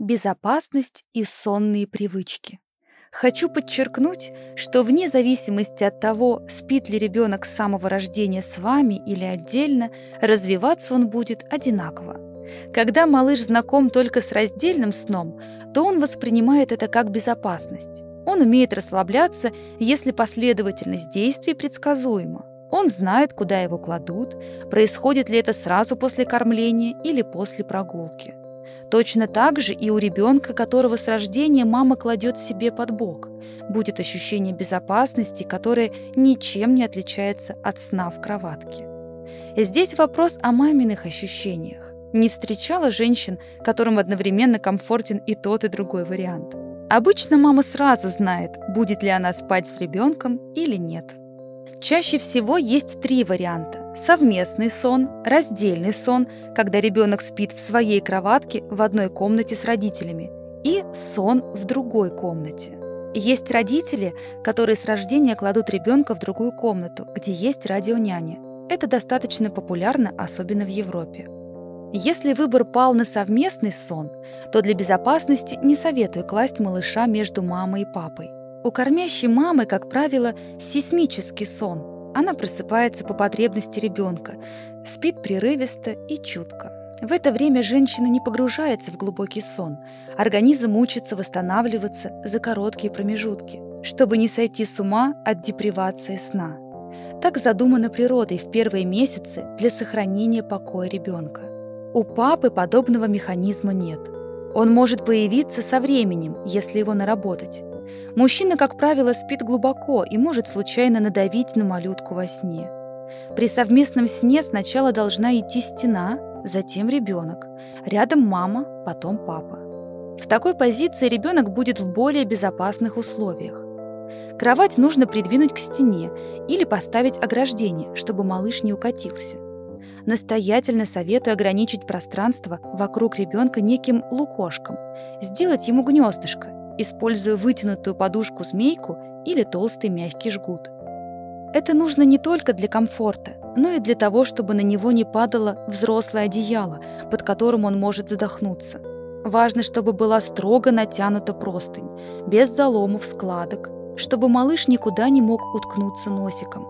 Безопасность и сонные привычки. Хочу подчеркнуть, что вне зависимости от того, спит ли ребенок с самого рождения с вами или отдельно, развиваться он будет одинаково. Когда малыш знаком только с раздельным сном, то он воспринимает это как безопасность. Он умеет расслабляться, если последовательность действий предсказуема. Он знает, куда его кладут, происходит ли это сразу после кормления или после прогулки. Точно так же и у ребенка, которого с рождения мама кладет себе под бок, будет ощущение безопасности, которое ничем не отличается от сна в кроватке. И здесь вопрос о маминых ощущениях. Не встречала женщин, которым одновременно комфортен и тот, и другой вариант. Обычно мама сразу знает, будет ли она спать с ребенком или нет. Чаще всего есть три варианта. Совместный сон, раздельный сон, когда ребенок спит в своей кроватке в одной комнате с родителями, и сон в другой комнате. Есть родители, которые с рождения кладут ребенка в другую комнату, где есть радионяня. Это достаточно популярно, особенно в Европе. Если выбор пал на совместный сон, то для безопасности не советую класть малыша между мамой и папой. У кормящей мамы, как правило, сейсмический сон. Она просыпается по потребности ребенка, спит прерывисто и чутко. В это время женщина не погружается в глубокий сон. Организм учится восстанавливаться за короткие промежутки, чтобы не сойти с ума от депривации сна. Так задумано природой в первые месяцы для сохранения покоя ребенка. У папы подобного механизма нет. Он может появиться со временем, если его наработать. Мужчина, как правило, спит глубоко и может случайно надавить на малютку во сне. При совместном сне сначала должна идти стена, затем ребенок. Рядом мама, потом папа. В такой позиции ребенок будет в более безопасных условиях. Кровать нужно придвинуть к стене или поставить ограждение, чтобы малыш не укатился. Настоятельно советую ограничить пространство вокруг ребенка неким лукошком, сделать ему гнездышко используя вытянутую подушку-змейку или толстый мягкий жгут. Это нужно не только для комфорта, но и для того, чтобы на него не падало взрослое одеяло, под которым он может задохнуться. Важно, чтобы была строго натянута простынь, без заломов, складок, чтобы малыш никуда не мог уткнуться носиком.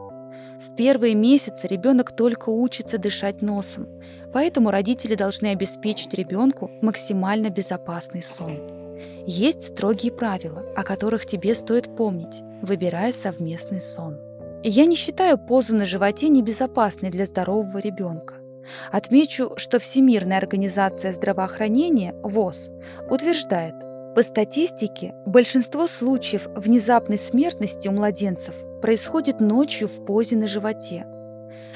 В первые месяцы ребенок только учится дышать носом, поэтому родители должны обеспечить ребенку максимально безопасный сон. Есть строгие правила, о которых тебе стоит помнить, выбирая совместный сон. Я не считаю позу на животе небезопасной для здорового ребенка. Отмечу, что Всемирная организация здравоохранения ВОЗ утверждает, по статистике, большинство случаев внезапной смертности у младенцев происходит ночью в позе на животе.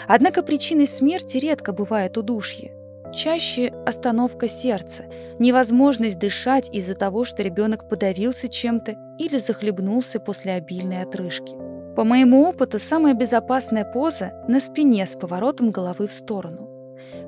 Однако причиной смерти редко бывает удушье. Чаще остановка сердца, невозможность дышать из-за того, что ребенок подавился чем-то или захлебнулся после обильной отрыжки. По моему опыту, самая безопасная поза – на спине с поворотом головы в сторону.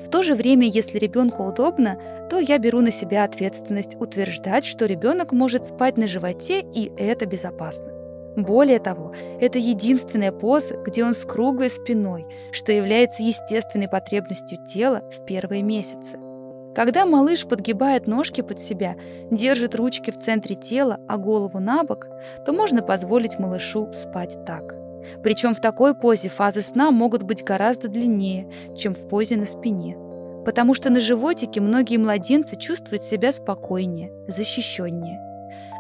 В то же время, если ребенку удобно, то я беру на себя ответственность утверждать, что ребенок может спать на животе, и это безопасно. Более того, это единственная поза, где он с круглой спиной, что является естественной потребностью тела в первые месяцы. Когда малыш подгибает ножки под себя, держит ручки в центре тела, а голову на бок, то можно позволить малышу спать так. Причем в такой позе фазы сна могут быть гораздо длиннее, чем в позе на спине. Потому что на животике многие младенцы чувствуют себя спокойнее, защищеннее.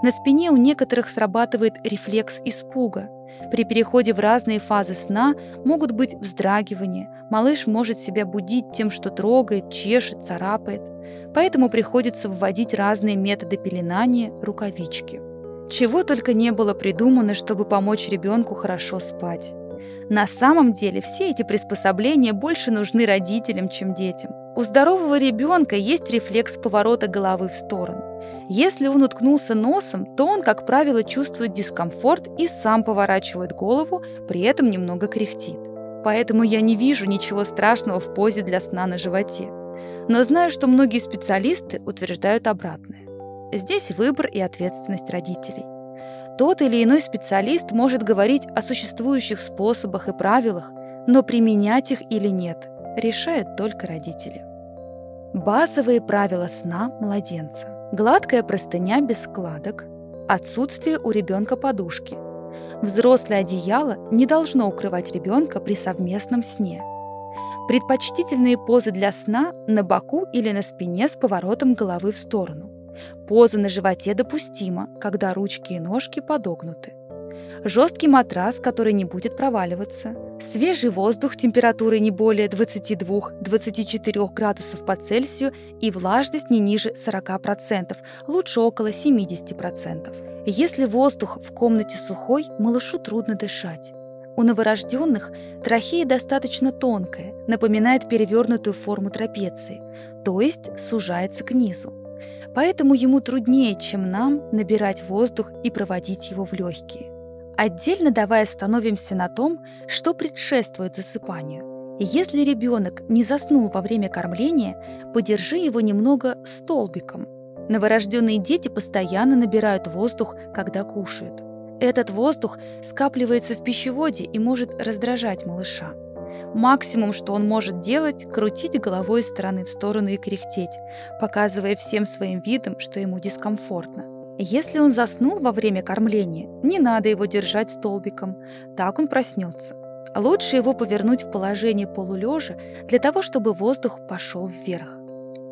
На спине у некоторых срабатывает рефлекс испуга. При переходе в разные фазы сна могут быть вздрагивания. Малыш может себя будить тем, что трогает, чешет, царапает. Поэтому приходится вводить разные методы пеленания, рукавички. Чего только не было придумано, чтобы помочь ребенку хорошо спать. На самом деле все эти приспособления больше нужны родителям, чем детям. У здорового ребенка есть рефлекс поворота головы в сторону. Если он уткнулся носом, то он, как правило, чувствует дискомфорт и сам поворачивает голову, при этом немного кряхтит. Поэтому я не вижу ничего страшного в позе для сна на животе. Но знаю, что многие специалисты утверждают обратное. Здесь выбор и ответственность родителей. Тот или иной специалист может говорить о существующих способах и правилах, но применять их или нет решают только родители. Базовые правила сна младенца. Гладкая простыня без складок, отсутствие у ребенка подушки. Взрослое одеяло не должно укрывать ребенка при совместном сне. Предпочтительные позы для сна на боку или на спине с поворотом головы в сторону. Поза на животе допустима, когда ручки и ножки подогнуты. Жесткий матрас, который не будет проваливаться. Свежий воздух температурой не более 22-24 градусов по Цельсию и влажность не ниже 40%, лучше около 70%. Если воздух в комнате сухой, малышу трудно дышать. У новорожденных трахея достаточно тонкая, напоминает перевернутую форму трапеции, то есть сужается к низу. Поэтому ему труднее, чем нам, набирать воздух и проводить его в легкие. Отдельно давай остановимся на том, что предшествует засыпанию. Если ребенок не заснул во время кормления, подержи его немного столбиком. Новорожденные дети постоянно набирают воздух, когда кушают. Этот воздух скапливается в пищеводе и может раздражать малыша. Максимум, что он может делать, крутить головой из стороны в сторону и кряхтеть, показывая всем своим видом, что ему дискомфортно. Если он заснул во время кормления, не надо его держать столбиком, так он проснется. Лучше его повернуть в положение полулежа для того, чтобы воздух пошел вверх.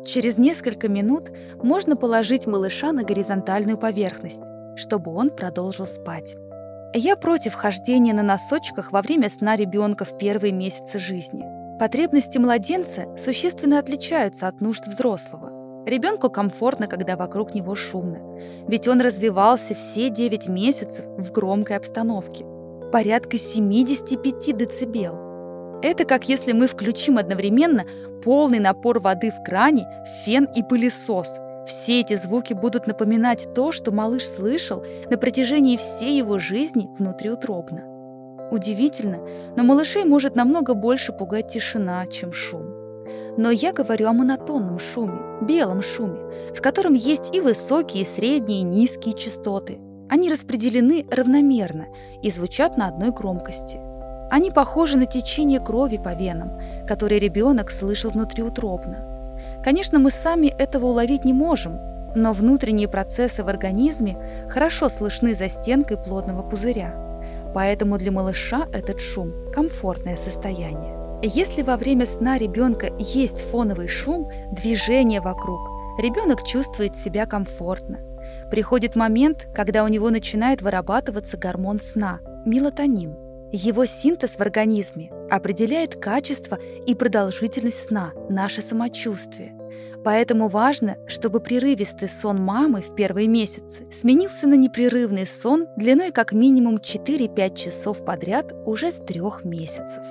Через несколько минут можно положить малыша на горизонтальную поверхность, чтобы он продолжил спать. Я против хождения на носочках во время сна ребенка в первые месяцы жизни. Потребности младенца существенно отличаются от нужд взрослого. Ребенку комфортно, когда вокруг него шумно, ведь он развивался все 9 месяцев в громкой обстановке. Порядка 75 децибел. Это как если мы включим одновременно полный напор воды в кране, фен и пылесос. Все эти звуки будут напоминать то, что малыш слышал на протяжении всей его жизни внутриутробно. Удивительно, но малышей может намного больше пугать тишина, чем шум. Но я говорю о монотонном шуме, белом шуме, в котором есть и высокие, и средние, и низкие частоты. Они распределены равномерно и звучат на одной громкости. Они похожи на течение крови по венам, которое ребенок слышал внутриутробно. Конечно, мы сами этого уловить не можем, но внутренние процессы в организме хорошо слышны за стенкой плотного пузыря. Поэтому для малыша этот шум – комфортное состояние. Если во время сна ребенка есть фоновый шум, движение вокруг, ребенок чувствует себя комфортно. Приходит момент, когда у него начинает вырабатываться гормон сна – мелатонин. Его синтез в организме определяет качество и продолжительность сна, наше самочувствие. Поэтому важно, чтобы прерывистый сон мамы в первые месяцы сменился на непрерывный сон длиной как минимум 4-5 часов подряд уже с трех месяцев.